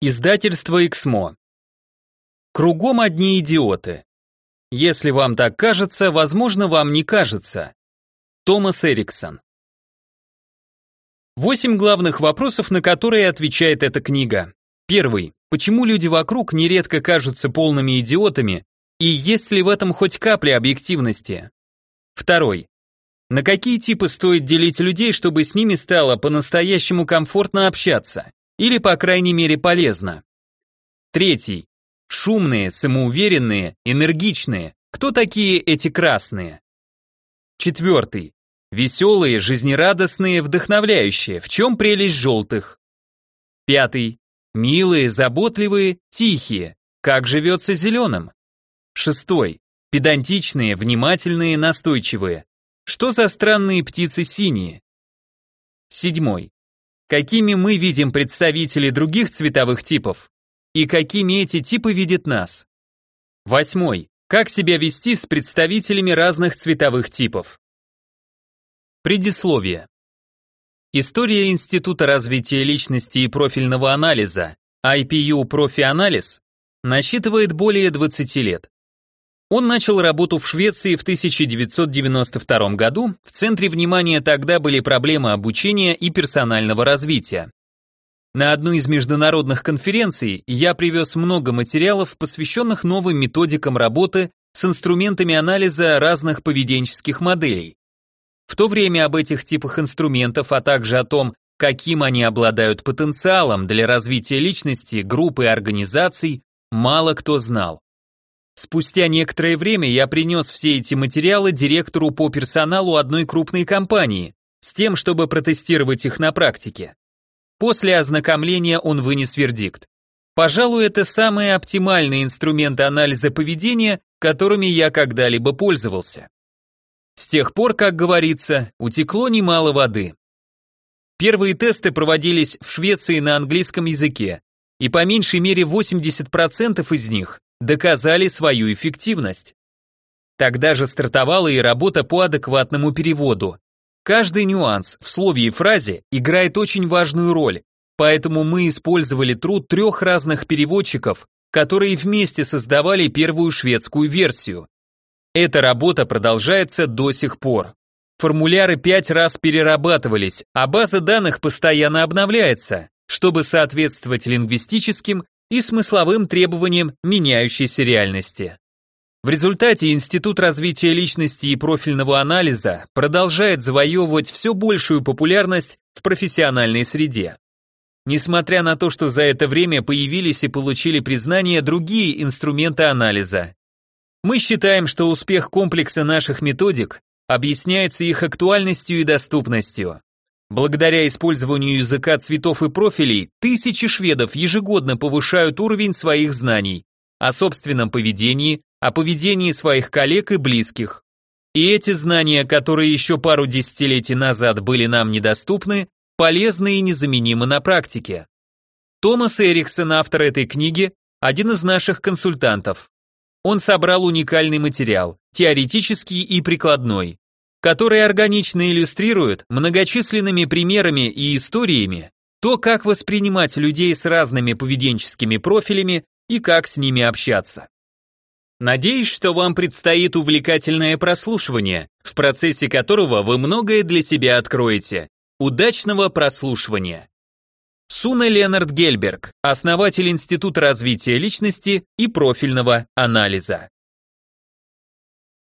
Издательство Эксмо. Кругом одни идиоты. Если вам так кажется, возможно, вам не кажется. Томас Эриксон. Восемь главных вопросов, на которые отвечает эта книга. Первый. Почему люди вокруг нередко кажутся полными идиотами, и есть ли в этом хоть капля объективности? Второй. На какие типы стоит делить людей, чтобы с ними стало по-настоящему комфортно общаться? Или, по крайней мере, полезно. Третий. Шумные, самоуверенные, энергичные. Кто такие эти красные? Четвертый. Веселые, жизнерадостные, вдохновляющие. В чем прелесть желтых? Пятый. Милые, заботливые, тихие. Как живется зеленым? Шестой. Педантичные, внимательные, настойчивые. Что за странные птицы синие? Седьмой какими мы видим представителей других цветовых типов и какими эти типы видят нас. Восьмой. Как себя вести с представителями разных цветовых типов. Предисловие. История Института развития личности и профильного анализа, IPU профианализ, насчитывает более 20 лет. Он начал работу в Швеции в 1992 году, в центре внимания тогда были проблемы обучения и персонального развития. На одну из международных конференций я привез много материалов, посвященных новым методикам работы с инструментами анализа разных поведенческих моделей. В то время об этих типах инструментов, а также о том, каким они обладают потенциалом для развития личности, группы и организаций, мало кто знал. Спустя некоторое время я принес все эти материалы директору по персоналу одной крупной компании, с тем, чтобы протестировать их на практике. После ознакомления он вынес вердикт. Пожалуй, это самые оптимальные инструменты анализа поведения, которыми я когда-либо пользовался. С тех пор, как говорится, утекло немало воды. Первые тесты проводились в Швеции на английском языке, и по меньшей мере 80% из них доказали свою эффективность. Тогда же стартовала и работа по адекватному переводу. Каждый нюанс в слове и фразе играет очень важную роль, поэтому мы использовали труд трех разных переводчиков, которые вместе создавали первую шведскую версию. Эта работа продолжается до сих пор. Формуляры пять раз перерабатывались, а база данных постоянно обновляется, чтобы соответствовать лингвистическим и смысловым требованиям меняющейся реальности. В результате Институт развития личности и профильного анализа продолжает завоевывать все большую популярность в профессиональной среде. Несмотря на то, что за это время появились и получили признание другие инструменты анализа. Мы считаем, что успех комплекса наших методик объясняется их актуальностью и доступностью. Благодаря использованию языка цветов и профилей, тысячи шведов ежегодно повышают уровень своих знаний о собственном поведении, о поведении своих коллег и близких. И эти знания, которые еще пару десятилетий назад были нам недоступны, полезны и незаменимы на практике. Томас Эриксон, автор этой книги, один из наших консультантов. Он собрал уникальный материал, теоретический и прикладной, которые органично иллюстрируют многочисленными примерами и историями то, как воспринимать людей с разными поведенческими профилями и как с ними общаться. Надеюсь, что вам предстоит увлекательное прослушивание, в процессе которого вы многое для себя откроете. Удачного прослушивания! Суна Ленард Гельберг, основатель Института развития личности и профильного анализа.